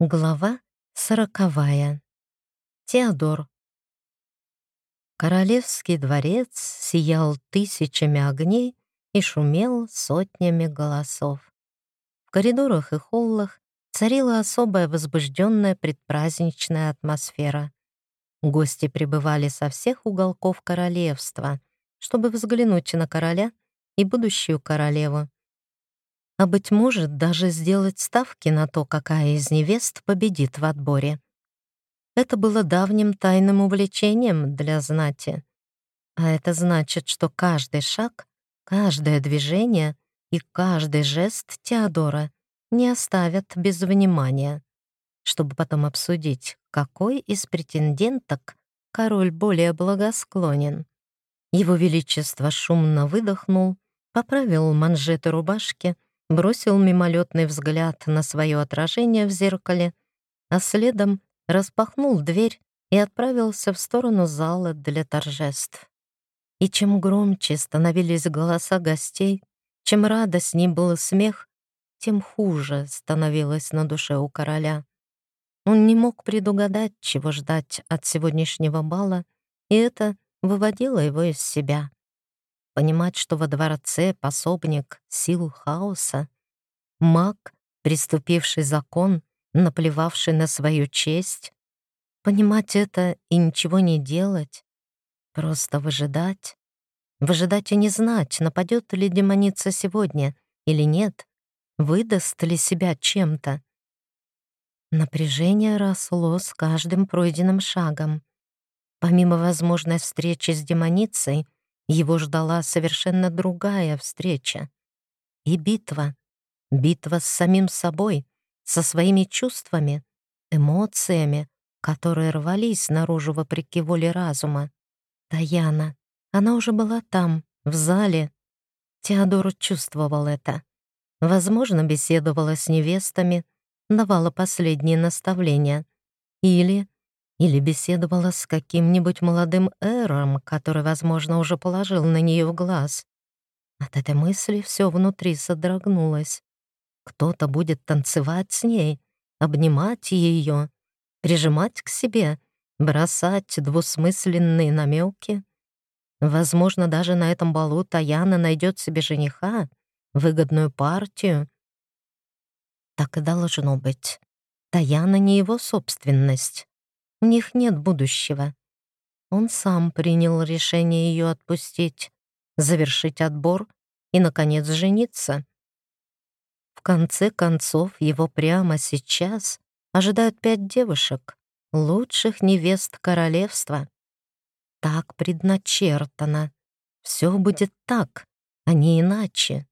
Глава сороковая. Теодор. Королевский дворец сиял тысячами огней и шумел сотнями голосов. В коридорах и холлах царила особая возбужденная предпраздничная атмосфера. Гости прибывали со всех уголков королевства, чтобы взглянуть на короля и будущую королеву а, быть может, даже сделать ставки на то, какая из невест победит в отборе. Это было давним тайным увлечением для знати. А это значит, что каждый шаг, каждое движение и каждый жест Теодора не оставят без внимания, чтобы потом обсудить, какой из претенденток король более благосклонен. Его Величество шумно выдохнул, поправил манжеты рубашки — бросил мимолетный взгляд на свое отражение в зеркале, а следом распахнул дверь и отправился в сторону зала для торжеств. И чем громче становились голоса гостей, чем радостней был смех, тем хуже становилось на душе у короля. Он не мог предугадать, чего ждать от сегодняшнего бала, и это выводило его из себя понимать, что во дворце пособник сил хаоса, маг, приступивший закон, наплевавший на свою честь, понимать это и ничего не делать, просто выжидать, выжидать и не знать, нападет ли демоница сегодня или нет, выдаст ли себя чем-то. Напряжение росло с каждым пройденным шагом. Помимо возможной встречи с демоницей, его ждала совершенно другая встреча. И битва. Битва с самим собой, со своими чувствами, эмоциями, которые рвались наружу вопреки воле разума. Таяна. Она уже была там, в зале. Теодор чувствовал это. Возможно, беседовала с невестами, давала последние наставления. Или или беседовала с каким-нибудь молодым эром, который, возможно, уже положил на нее глаз. От этой мысли все внутри содрогнулось. Кто-то будет танцевать с ней, обнимать ее, прижимать к себе, бросать двусмысленные намеки. Возможно, даже на этом балу Таяна найдет себе жениха, выгодную партию. Так и должно быть. Таяна не его собственность. У них нет будущего. Он сам принял решение ее отпустить, завершить отбор и, наконец, жениться. В конце концов, его прямо сейчас ожидают пять девушек, лучших невест королевства. Так предначертано. Все будет так, а не иначе.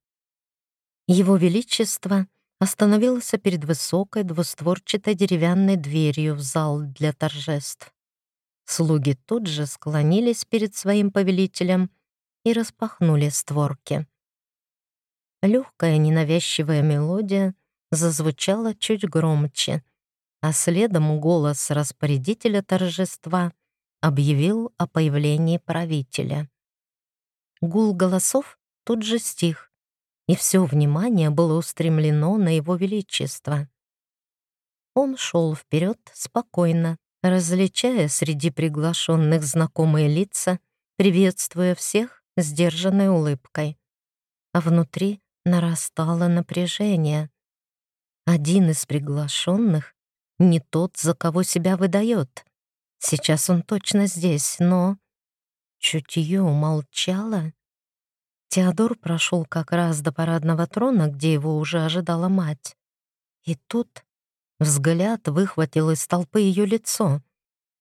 Его Величество остановился перед высокой двустворчатой деревянной дверью в зал для торжеств. Слуги тут же склонились перед своим повелителем и распахнули створки. Легкая ненавязчивая мелодия зазвучала чуть громче, а следом голос распорядителя торжества объявил о появлении правителя. Гул голосов тут же стих, и все внимание было устремлено на его величество. Он шел вперед спокойно, различая среди приглашенных знакомые лица, приветствуя всех сдержанной улыбкой. А внутри нарастало напряжение. Один из приглашенных не тот, за кого себя выдает. Сейчас он точно здесь, но... Чутье умолчало. Теодор прошел как раз до парадного трона, где его уже ожидала мать. И тут взгляд выхватил из толпы ее лицо,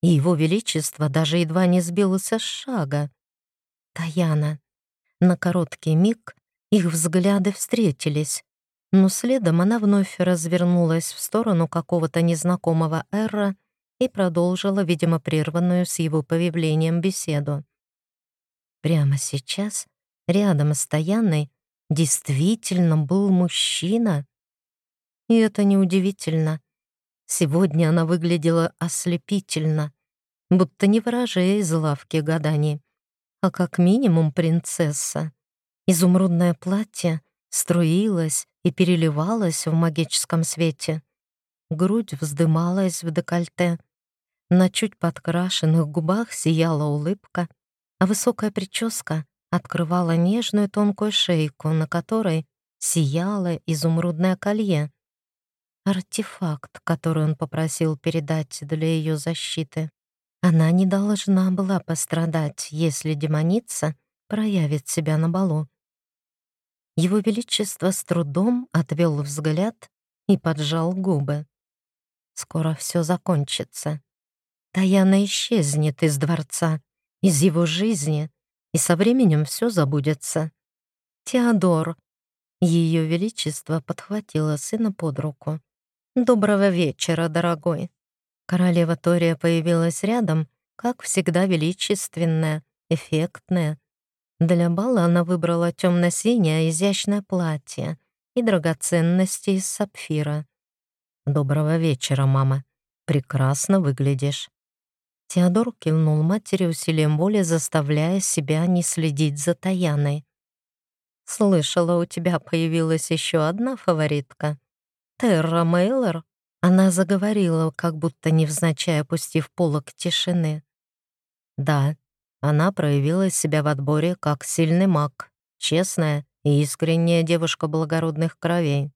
и его величество даже едва не сбился с шага. Таяна. На короткий миг их взгляды встретились, но следом она вновь развернулась в сторону какого-то незнакомого Эра и продолжила, видимо, прерванную с его появлением беседу. Прямо сейчас рядом с Таяной действительно был мужчина. И это неудивительно. Сегодня она выглядела ослепительно, будто не ворожея из лавки гаданий, а как минимум принцесса. Изумрудное платье струилось и переливалось в магическом свете. грудь вздымалась в декольте, на чуть подкрашенных губах сияла улыбка, а высокая прическа открывала нежную тонкую шейку, на которой сияло изумрудное колье. Артефакт, который он попросил передать для ее защиты. Она не должна была пострадать, если демоница проявит себя на балу. Его Величество с трудом отвел взгляд и поджал губы. Скоро все закончится. Таяна исчезнет из дворца, из его жизни, и со временем все забудется. Теодор. Ее Величество подхватило сына под руку. «Доброго вечера, дорогой». Королева Тория появилась рядом, как всегда величественная, эффектная. Для бала она выбрала темно-синее изящное платье и драгоценности из сапфира. «Доброго вечера, мама. Прекрасно выглядишь». Теодор кивнул матери усилием воли, заставляя себя не следить за Таяной. «Слышала, у тебя появилась еще одна фаворитка. Терра Мейлор?» Она заговорила, как будто невзначай опустив полок тишины. «Да, она проявила себя в отборе как сильный маг, честная и искренняя девушка благородных кровей».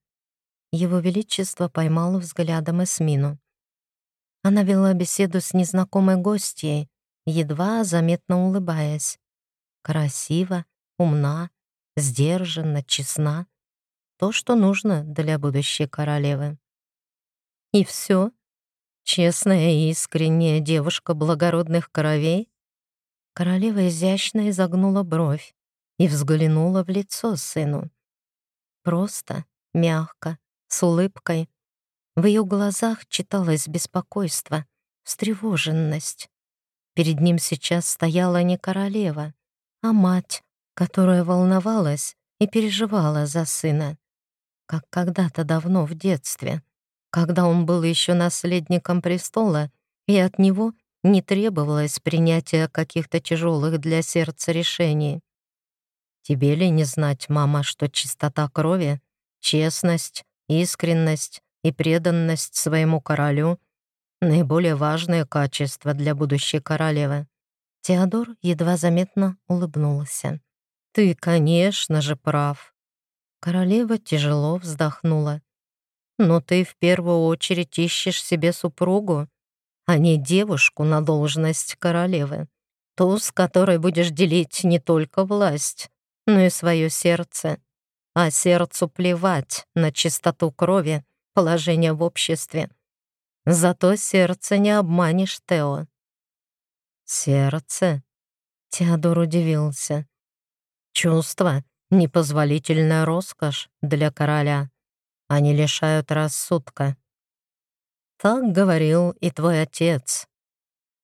Его Величество поймало взглядом Эсмину. Она вела беседу с незнакомой гостьей, едва заметно улыбаясь. Красиво, умна, сдержанна, честна. То, что нужно для будущей королевы. И все? Честная и искренняя девушка благородных кровей? Королева изящно изогнула бровь и взглянула в лицо сыну. Просто, мягко, с улыбкой, в ее глазах читалось беспокойство, встревоженность. Перед ним сейчас стояла не королева, а мать, которая волновалась и переживала за сына, как когда-то давно в детстве, когда он был еще наследником престола, и от него не требовалось принятия каких-то тяжелых для сердца решений. Тебе ли не знать, мама, что чистота крови, честность, искренность и преданность своему королю — наиболее важные качества для будущей королевы. Теодор едва заметно улыбнулся. «Ты, конечно же, прав». Королева тяжело вздохнула. «Но ты в первую очередь ищешь себе супругу, а не девушку на должность королевы, ту, с которой будешь делить не только власть, но и свое сердце. А сердцу плевать на чистоту крови положение в обществе. Зато сердце не обманешь, Тео. Сердце? Теодор удивился. Чувство — непозволительная роскошь для короля. Они лишают рассудка. Так говорил и твой отец.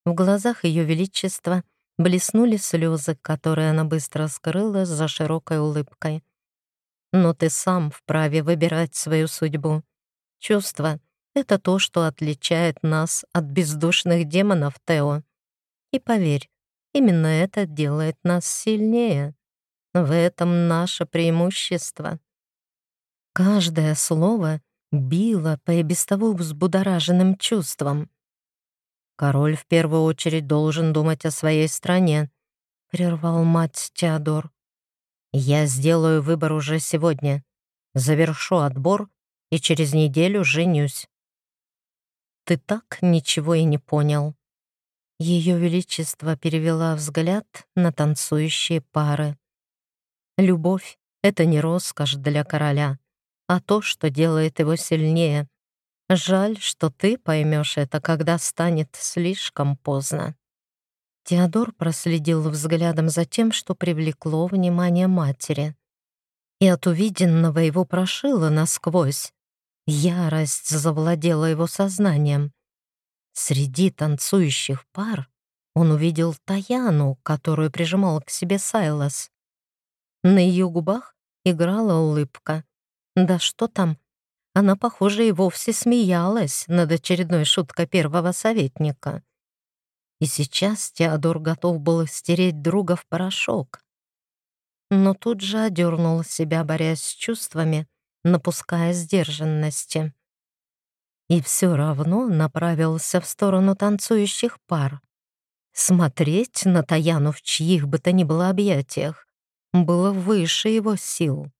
В глазах Ее Величества блеснули слезы, которые она быстро скрыла за широкой улыбкой. Но ты сам вправе выбирать свою судьбу. Чувство — это то, что отличает нас от бездушных демонов, Тео. И поверь, именно это делает нас сильнее. В этом наше преимущество. Каждое слово било по и без того взбудораженным чувствам. «Король в первую очередь должен думать о своей стране», — прервал мать Теодор. «Я сделаю выбор уже сегодня. Завершу отбор и через неделю женюсь». «Ты так ничего и не понял». Ее Величество перевела взгляд на танцующие пары. «Любовь — это не роскошь для короля, а то, что делает его сильнее. Жаль, что ты поймешь это, когда станет слишком поздно». Теодор проследил взглядом за тем, что привлекло внимание матери. И от увиденного его прошило насквозь. Ярость завладела его сознанием. Среди танцующих пар он увидел Таяну, которую прижимал к себе Сайлас. На ее губах играла улыбка. Да что там? Она, похоже, и вовсе смеялась над очередной шуткой первого советника. И сейчас Теодор готов был стереть друга в порошок. Но тут же одернул себя, борясь с чувствами, напуская сдержанности. и все равно направился в сторону танцующих пар. Смотреть на Таяну в чьих бы то ни было объятиях было выше его сил.